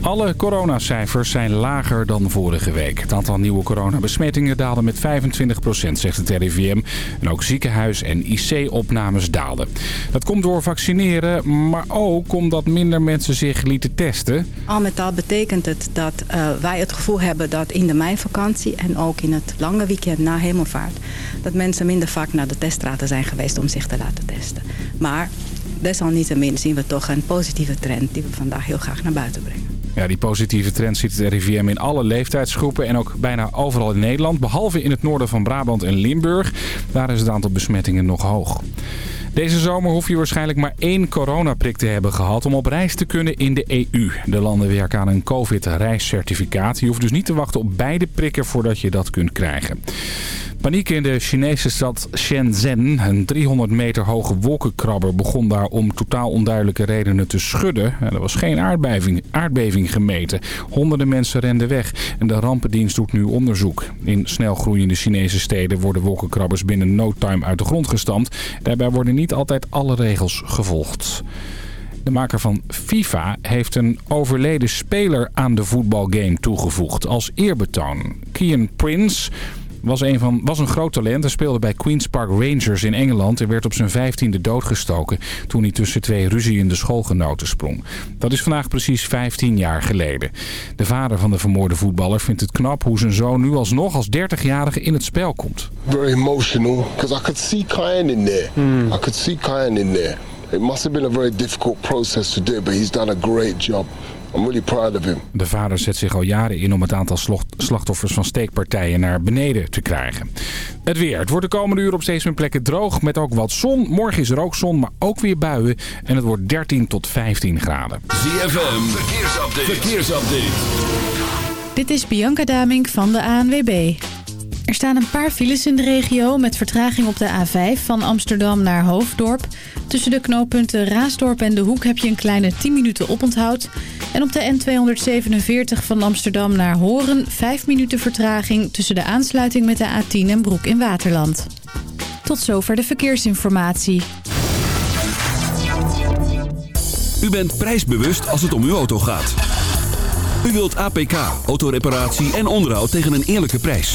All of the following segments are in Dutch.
Alle coronacijfers zijn lager dan vorige week. Het aantal nieuwe coronabesmettingen daalde met 25%, zegt het RIVM. En ook ziekenhuis- en IC-opnames daalden. Dat komt door vaccineren, maar ook omdat minder mensen zich lieten testen. Al met al betekent het dat uh, wij het gevoel hebben dat in de meivakantie... en ook in het lange weekend na hemelvaart... dat mensen minder vaak naar de teststraten zijn geweest om zich te laten testen. Maar desalniettemin zien we toch een positieve trend die we vandaag heel graag naar buiten brengen. Ja, die positieve trend ziet het RIVM in alle leeftijdsgroepen en ook bijna overal in Nederland. Behalve in het noorden van Brabant en Limburg. Daar is het aantal besmettingen nog hoog. Deze zomer hoef je waarschijnlijk maar één coronaprik te hebben gehad om op reis te kunnen in de EU. De landen werken aan een covid-reiscertificaat. Je hoeft dus niet te wachten op beide prikken voordat je dat kunt krijgen. Paniek in de Chinese stad Shenzhen. Een 300 meter hoge wolkenkrabber begon daar om totaal onduidelijke redenen te schudden. Er was geen aardbeving, aardbeving gemeten. Honderden mensen renden weg en de rampendienst doet nu onderzoek. In snel groeiende Chinese steden worden wolkenkrabbers binnen no time uit de grond gestampt. Daarbij worden niet altijd alle regels gevolgd. De maker van FIFA heeft een overleden speler aan de voetbalgame toegevoegd als eerbetoon. Kian Prince was een, van, was een groot talent. Hij speelde bij Queen's Park Rangers in Engeland en werd op zijn vijftiende doodgestoken toen hij tussen twee ruziende schoolgenoten sprong. Dat is vandaag precies 15 jaar geleden. De vader van de vermoorde voetballer vindt het knap hoe zijn zoon nu alsnog als 30-jarige in het spel komt. Very emotional, because I could see Kyan in there. Mm. I could see Kyan in there. It must have been a very difficult process to do, but he's done a great job. I'm really proud of him. De vader zet zich al jaren in om het aantal slachtoffers van steekpartijen naar beneden te krijgen. Het weer. Het wordt de komende uur op steeds meer plekken droog met ook wat zon. Morgen is er ook zon, maar ook weer buien. En het wordt 13 tot 15 graden. ZFM. Verkeersupdate. Verkeersupdate. Dit is Bianca Damink van de ANWB. Er staan een paar files in de regio met vertraging op de A5 van Amsterdam naar Hoofddorp. Tussen de knooppunten Raasdorp en De Hoek heb je een kleine 10 minuten oponthoud. En op de N247 van Amsterdam naar Horen 5 minuten vertraging tussen de aansluiting met de A10 en Broek in Waterland. Tot zover de verkeersinformatie. U bent prijsbewust als het om uw auto gaat. U wilt APK, autoreparatie en onderhoud tegen een eerlijke prijs.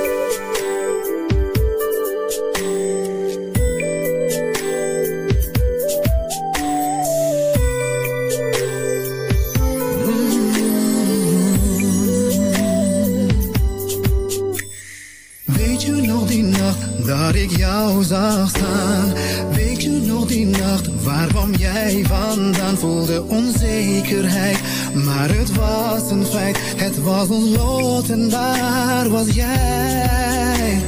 Was ons lot en daar was jij.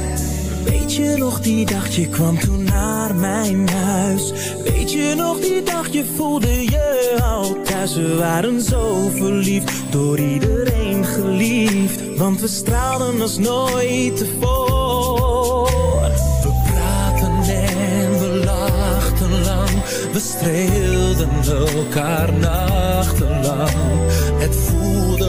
Weet je nog die dag je kwam toen naar mijn huis? Weet je nog die dag je voelde je al thuis? We waren zo verliefd, door iedereen geliefd. Want we straalden als nooit tevoren. We praten en we lachten lang. We streelden elkaar nachtenlang. Het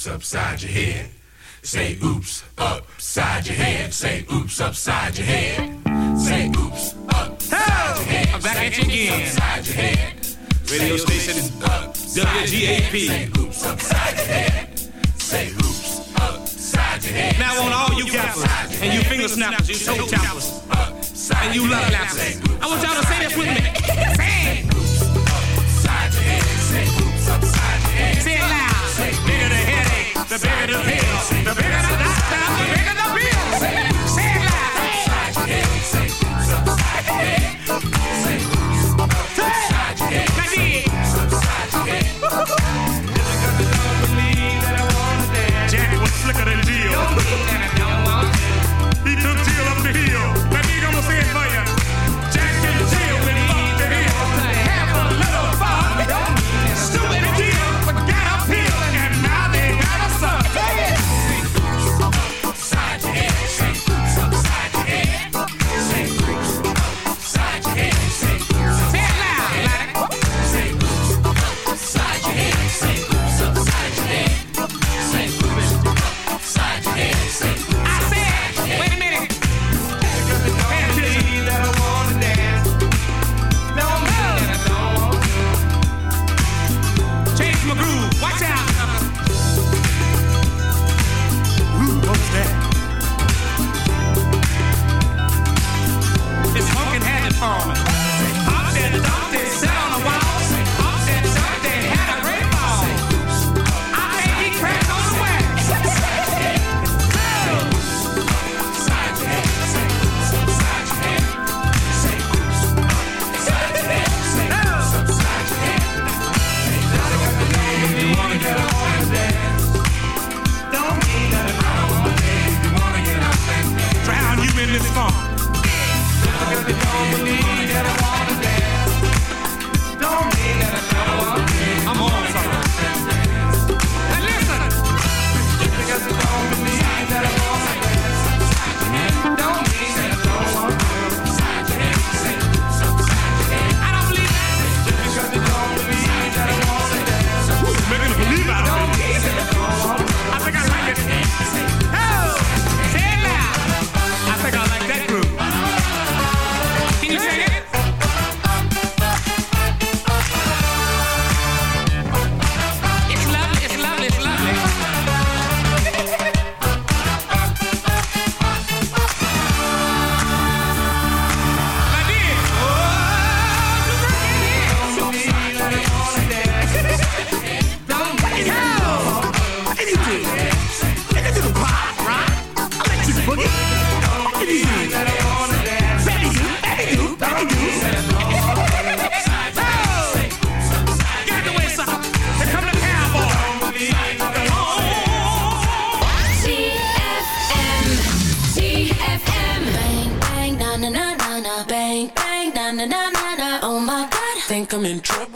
oops upside your head. Say oops upside your head. Say oops upside your head. Say oops upside your head. Say oops back at you again. Upside your head. Radio station is WGAP. Say oops upside your head. Say oops upside your head. Now on all you gappers and you finger snappers, you toe tappers. I'm in trouble.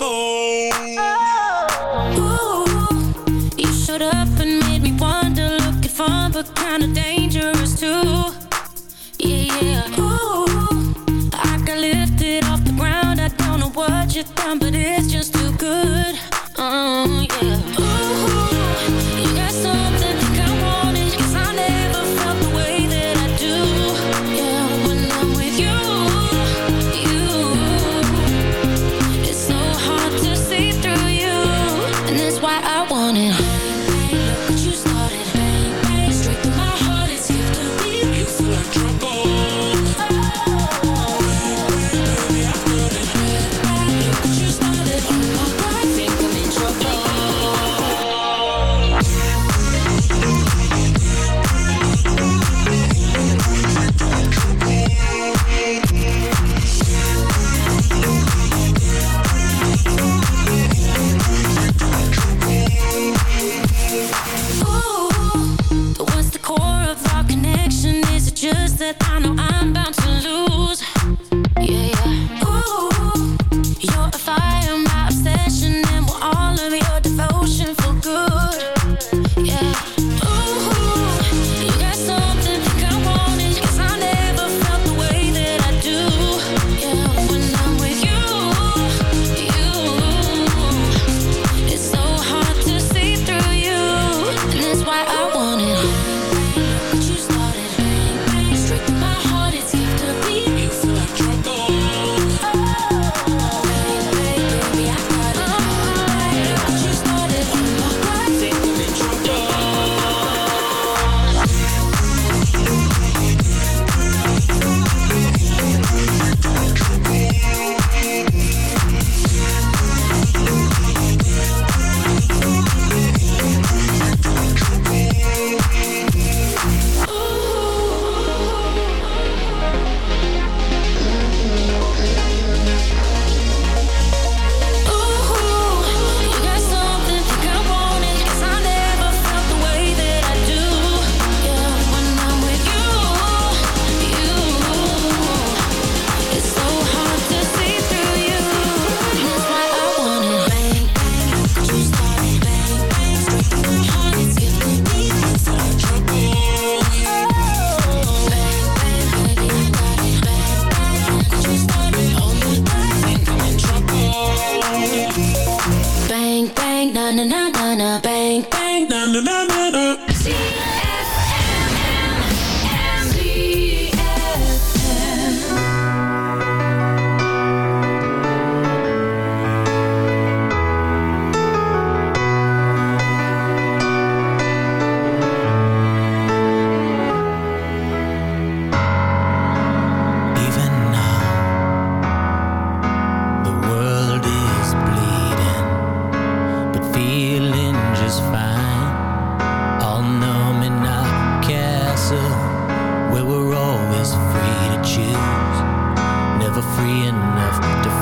free enough to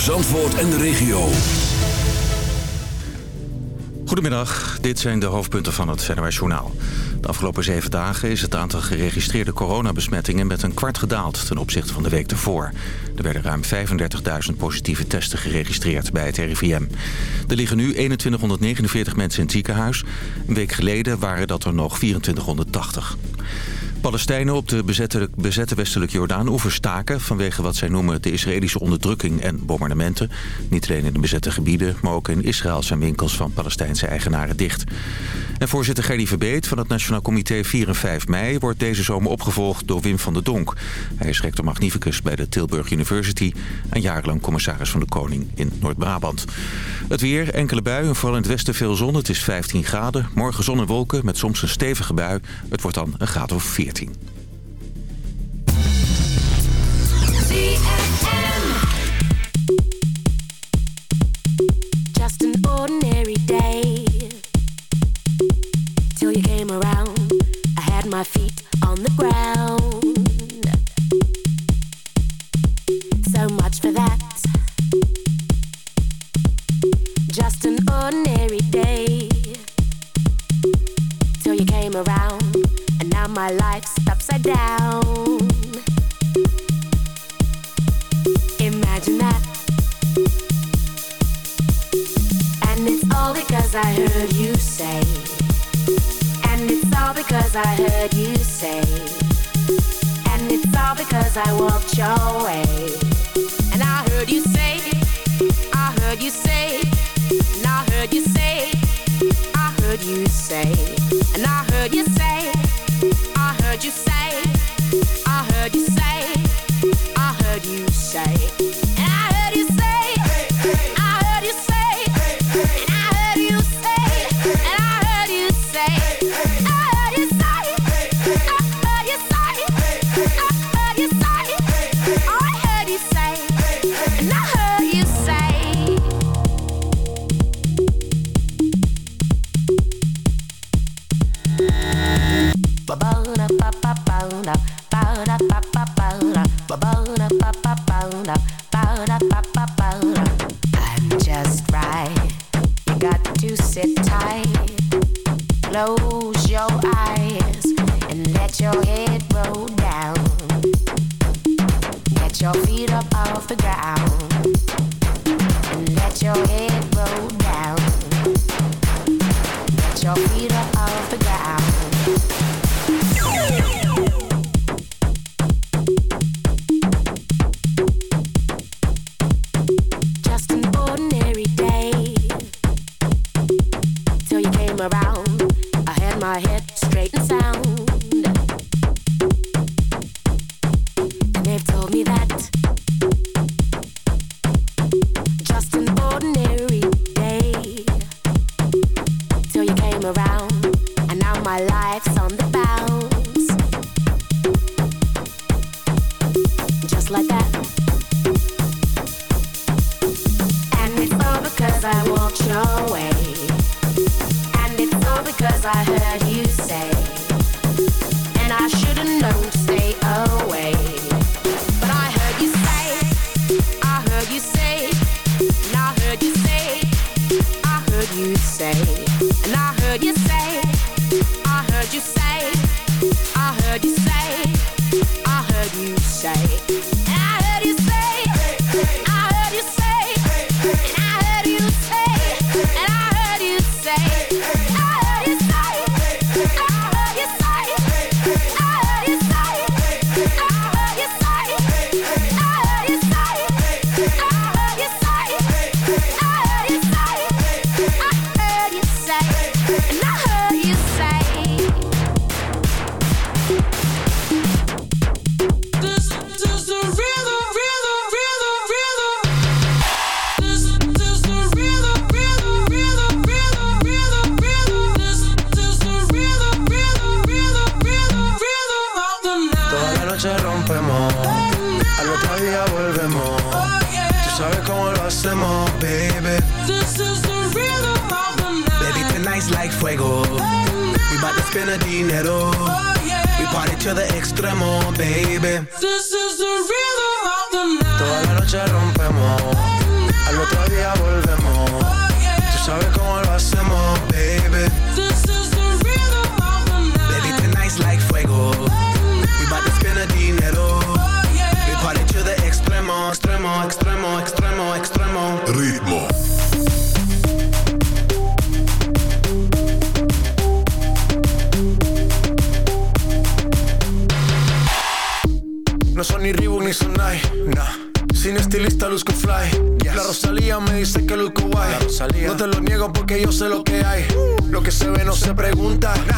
Voor Zandvoort en de regio. Goedemiddag, dit zijn de hoofdpunten van het NOS Journaal. De afgelopen zeven dagen is het aantal geregistreerde coronabesmettingen met een kwart gedaald ten opzichte van de week ervoor. Er werden ruim 35.000 positieve testen geregistreerd bij het RIVM. Er liggen nu 2149 mensen in het ziekenhuis. Een week geleden waren dat er nog 2480. Palestijnen op de bezette, bezette westelijke Jordaan-oever staken... vanwege wat zij noemen de Israëlische onderdrukking en bombardementen. Niet alleen in de bezette gebieden, maar ook in Israël zijn winkels van Palestijnse eigenaren dicht. En voorzitter Gerdy Verbeet van het Nationaal Comité 4 en 5 mei... wordt deze zomer opgevolgd door Wim van der Donk. Hij is rector magnificus bij de Tilburg University... en jarenlang commissaris van de Koning in Noord-Brabant. Het weer, enkele buien, vooral in het westen veel zon. Het is 15 graden. Morgen zon en wolken met soms een stevige bui. Het wordt dan een graad of Just an ordinary day. Till you came around I had my feet on the ground. So much for that. Just an ordinary day. Till you came around my life's upside down. Imagine that. And it's all because I heard you say. And it's all because I heard you say. And it's all because I walked your way. And I heard you say. I heard you say. And I heard you say. I heard you say. And I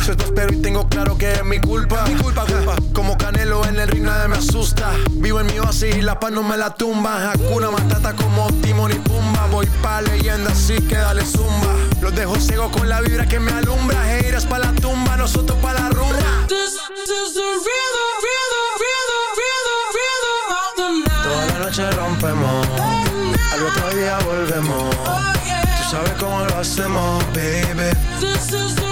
Yo te espero y tengo claro que es mi culpa. Mi culpa, culpa. Como Canelo en el ring nadie me asusta. Vivo en mi oasis y la paz no me la tumba. Hakuna Matata como Timon y Pumba. Voy pa' leyenda, así que dale zumba. Los dejo ciego con la vibra que me alumbra. Heiras pa' la tumba, nosotros pa' la rumba. This, is the rhythm, the night. Toda la noche rompemos. Al otro día volvemos. Oh, Tú sabes cómo lo hacemos, baby.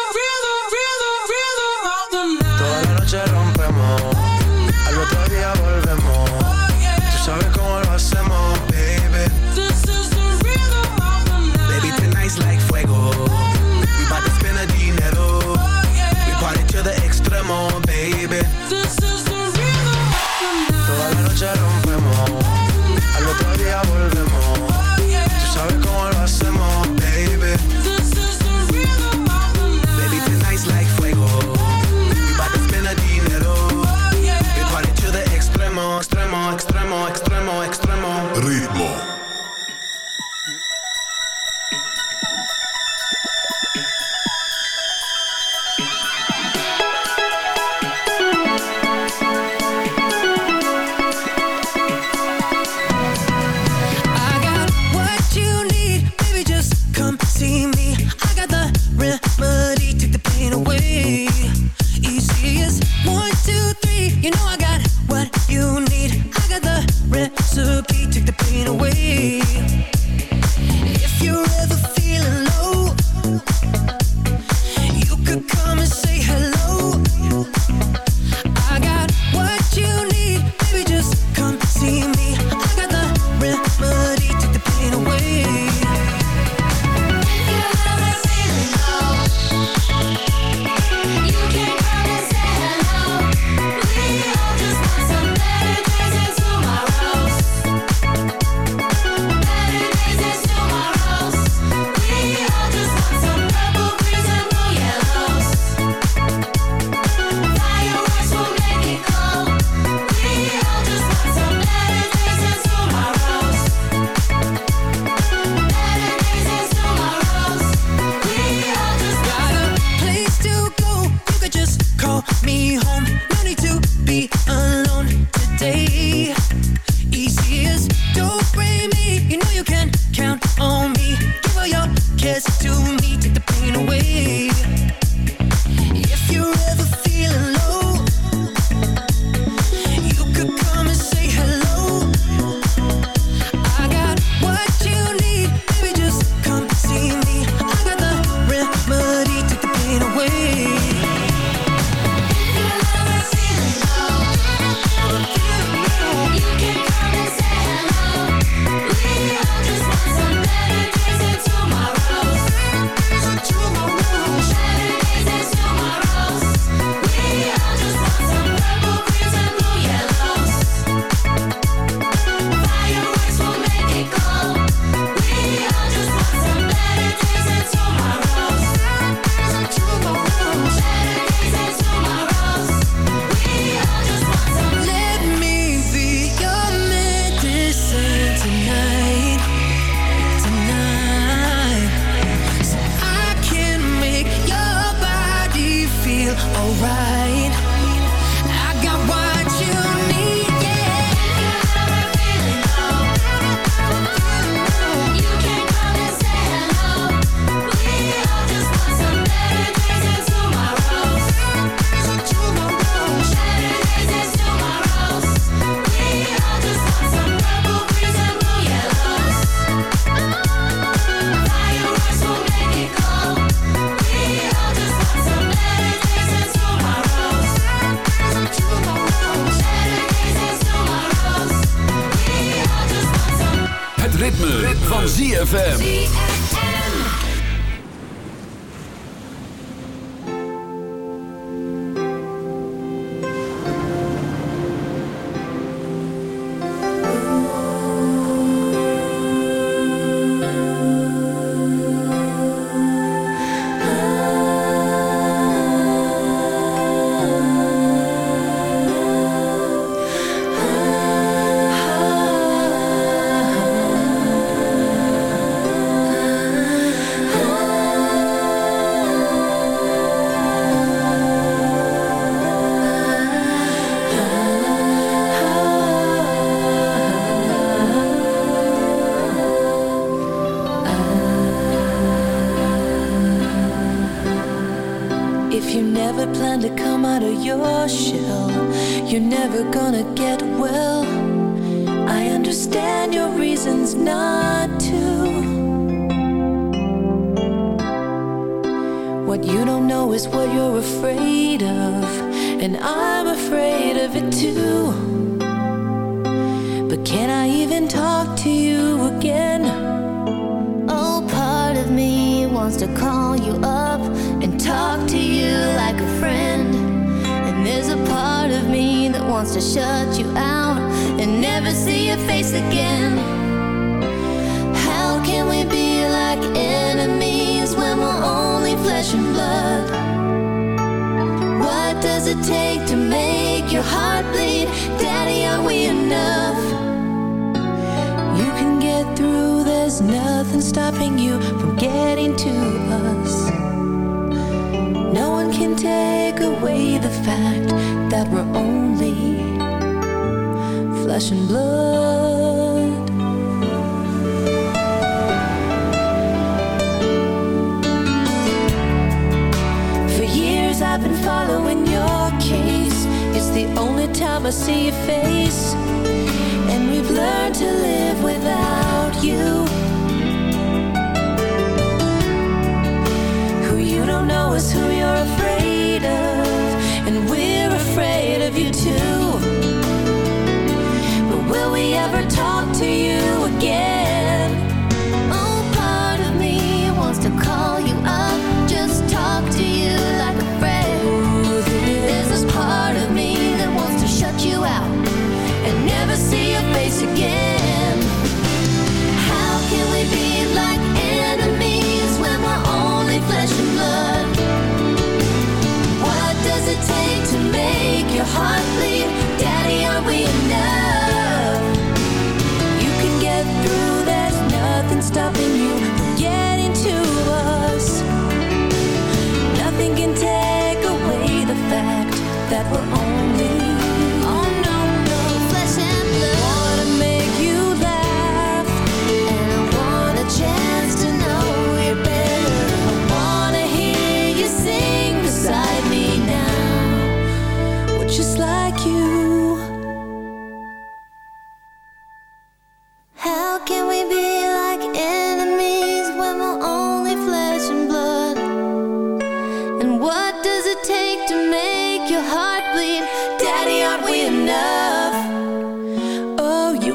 Ritme, van ZFM. take away the fact that we're only flesh and blood. For years I've been following your case. It's the only time I see your face. And we've learned to live without you. who you don't know is who you're afraid ever talk to you again? heart bleed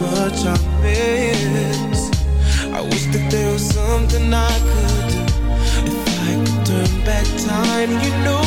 much I miss. I wish that there was something I could do. If I could turn back time, you know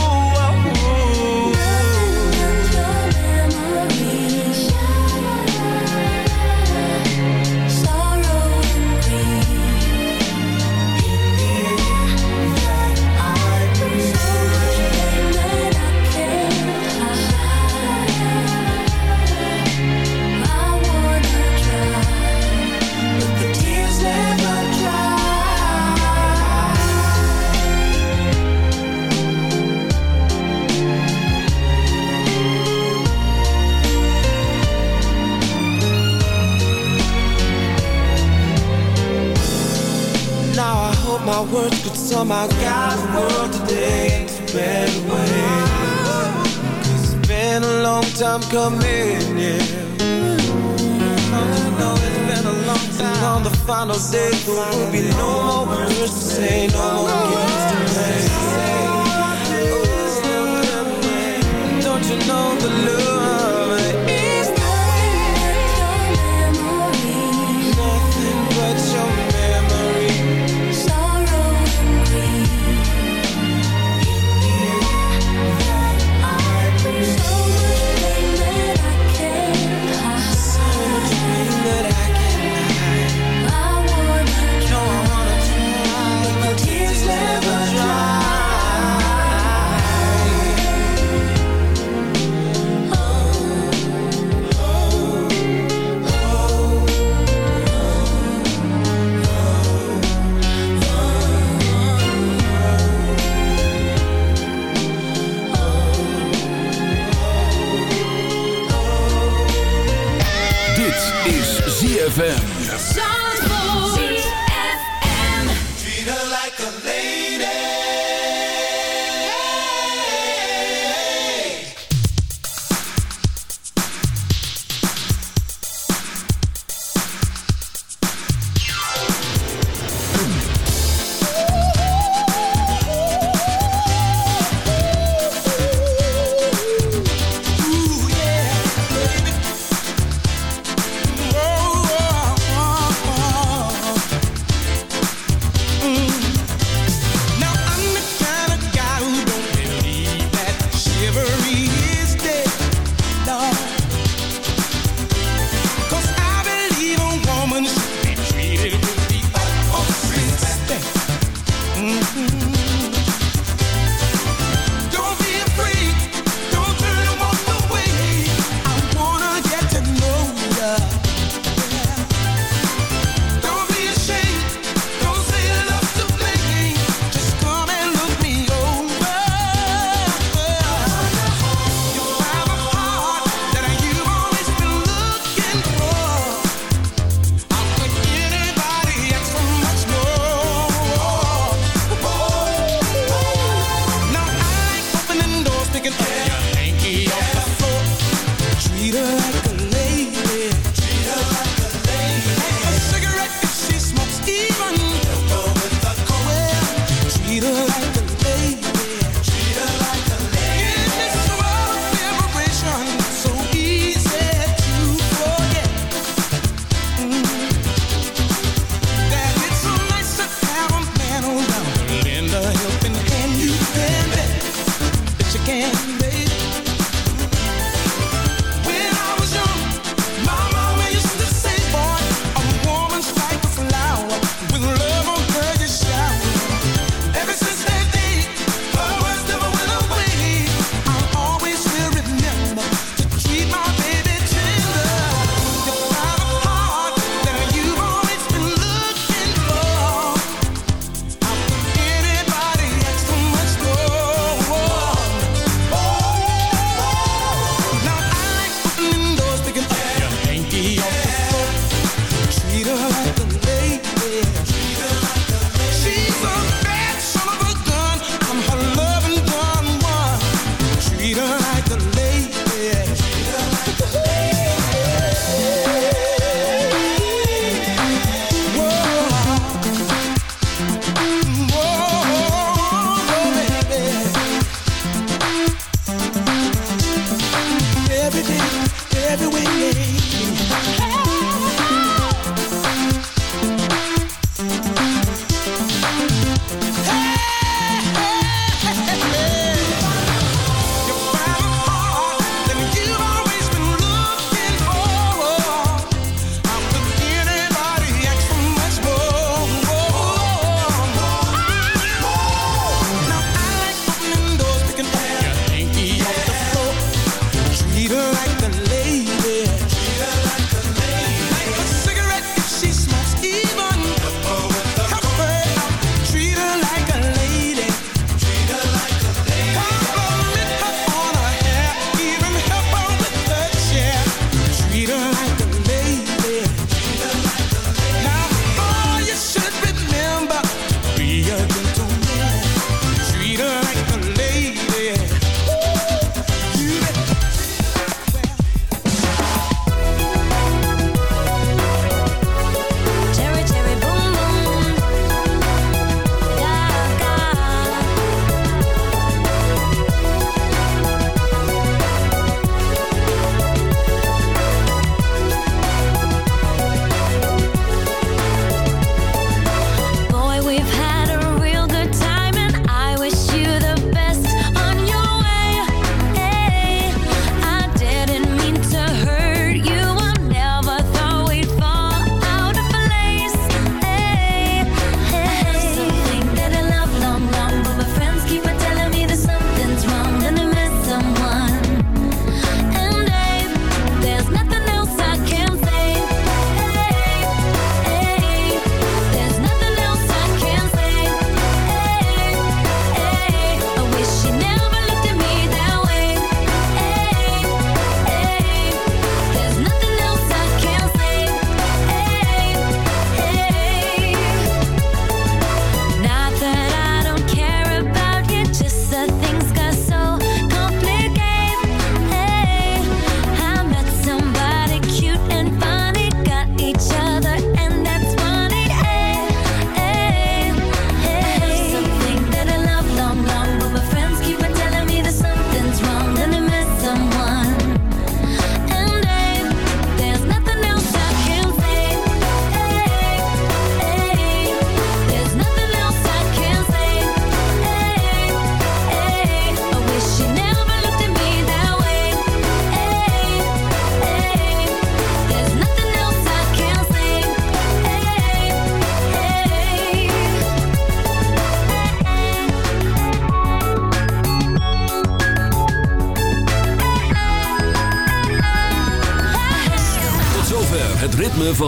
Our words could somehow guide the world today. It's been way Cause it's been a long time coming, yeah. Don't you know it's been a long time. On the final day There will be no more words to say No more games to play. Don't you know the love ZFM.